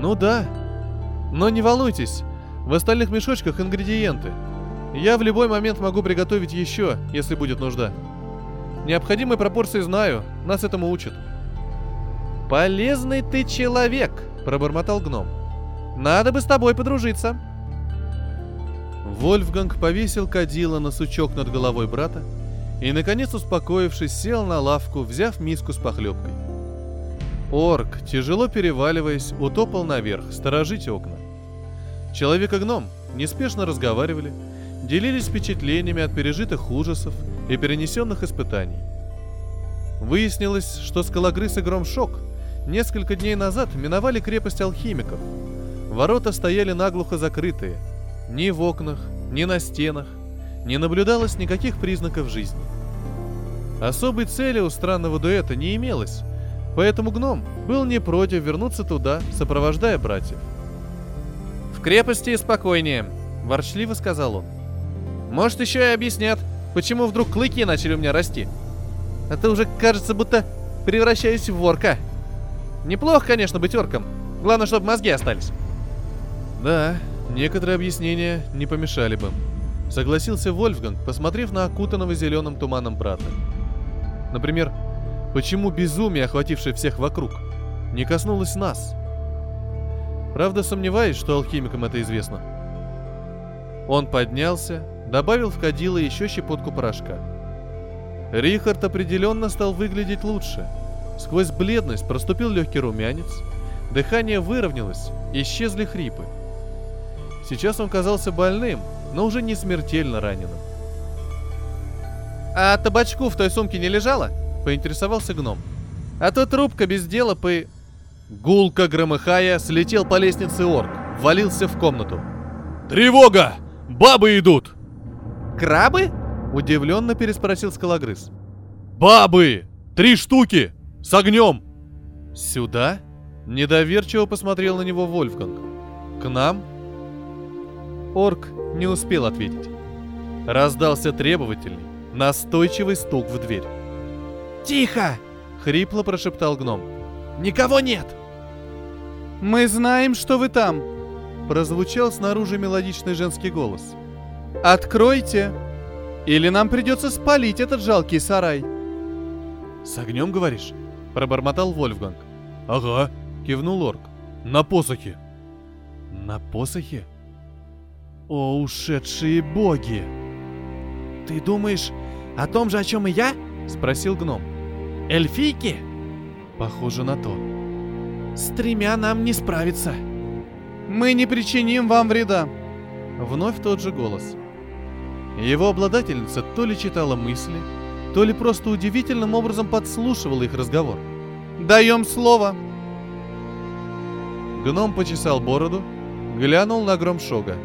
Ну да. Но не волнуйтесь, в остальных мешочках ингредиенты. Я в любой момент могу приготовить еще, если будет нужда. Необходимые пропорции знаю, нас этому учат. «Полезный ты человек», — пробормотал гном. «Надо бы с тобой подружиться». Вольфганг повесил кадила на сучок над головой брата и, наконец успокоившись, сел на лавку, взяв миску с похлебкой. Орк, тяжело переваливаясь, утопал наверх, сторожить окна. Человек и гном неспешно разговаривали, делились впечатлениями от пережитых ужасов и перенесенных испытаний. Выяснилось, что скалогрыз и громшок несколько дней назад миновали крепость алхимиков. Ворота стояли наглухо закрытые. Ни в окнах, ни на стенах не наблюдалось никаких признаков жизни. Особой цели у странного дуэта не имелось, поэтому гном был не против вернуться туда, сопровождая братьев. «В крепости спокойнее», — ворчливо сказал он. «Может, еще и объяснят, почему вдруг клыки начали у меня расти. А то уже кажется, будто превращаюсь в ворка. Неплохо, конечно, быть орком. Главное, чтобы мозги остались». «Да, некоторые объяснения не помешали бы», — согласился Вольфганг, посмотрев на окутанного зеленым туманом брата. «Например, почему безумие, охватившее всех вокруг, не коснулось нас?» Правда, сомневаюсь, что алхимикам это известно. Он поднялся, добавил в кадило еще щепотку порошка. Рихард определенно стал выглядеть лучше. Сквозь бледность проступил легкий румянец, дыхание выровнялось, исчезли хрипы. Сейчас он казался больным, но уже не смертельно раненым. «А табачку в той сумке не лежало?» — поинтересовался гном. «А то трубка без дела по...» Гулко громыхая, слетел по лестнице орк, валился в комнату. «Тревога! Бабы идут!» «Крабы?» — удивленно переспросил скалогрыз. «Бабы! Три штуки! С огнем!» «Сюда?» — недоверчиво посмотрел на него Вольфганг. «К нам?» Орк не успел ответить. Раздался требовательный, настойчивый стук в дверь. «Тихо!» — хрипло прошептал гном. «Никого нет!» «Мы знаем, что вы там!» Прозвучал снаружи мелодичный женский голос. «Откройте! Или нам придется спалить этот жалкий сарай!» «С огнем, говоришь?» Пробормотал Вольфганг. «Ага», — кивнул орк. «На посохе». «На посохе?» «О, ушедшие боги!» «Ты думаешь о том же, о чем и я?» — спросил гном. «Эльфийки?» «Похоже на то». «С тремя нам не справиться». «Мы не причиним вам вреда!» Вновь тот же голос. Его обладательница то ли читала мысли, то ли просто удивительным образом подслушивала их разговор. «Даем слово!» Гном почесал бороду, глянул на Громшога.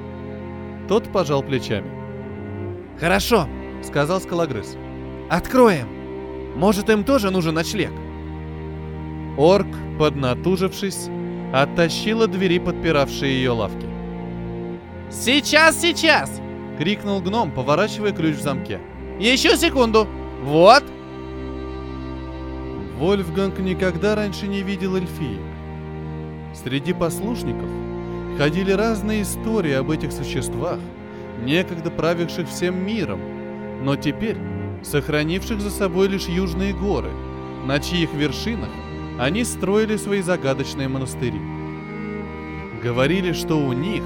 Тот пожал плечами. «Хорошо», — сказал скалогрыз. «Откроем. Может, им тоже нужен ночлег?» Орк, поднатужившись, оттащил от двери подпиравшие ее лавки. «Сейчас, сейчас!» — крикнул гном, поворачивая ключ в замке. «Еще секунду! Вот!» Вольфганг никогда раньше не видел эльфиек. Среди послушников ходили разные истории об этих существах, некогда правивших всем миром, но теперь сохранивших за собой лишь южные горы, на чьих вершинах они строили свои загадочные монастыри. Говорили, что у них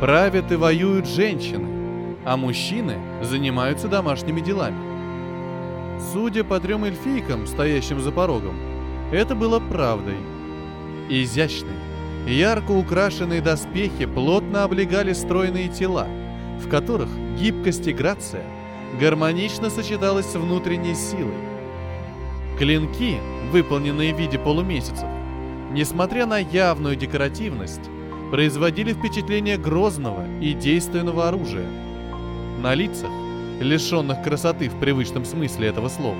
правят и воюют женщины, а мужчины занимаются домашними делами. Судя по трем эльфийкам, стоящим за порогом, это было правдой. Изящные, ярко украшенные доспехи плотно облегали стройные тела, в которых гибкость и грация гармонично сочеталась с внутренней силой. Клинки, выполненные в виде полумесяцев, несмотря на явную декоративность, производили впечатление грозного и действенного оружия. На лицах, лишенных красоты в привычном смысле этого слова,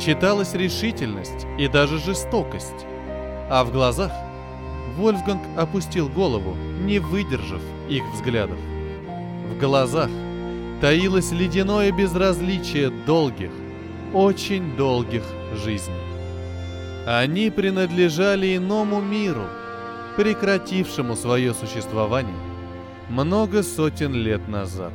читалась решительность и даже жестокость, а в глазах Вольфганг опустил голову, не выдержав их взглядов. В глазах таилось ледяное безразличие долгих, очень долгих жизней. Они принадлежали иному миру, прекратившему свое существование много сотен лет назад.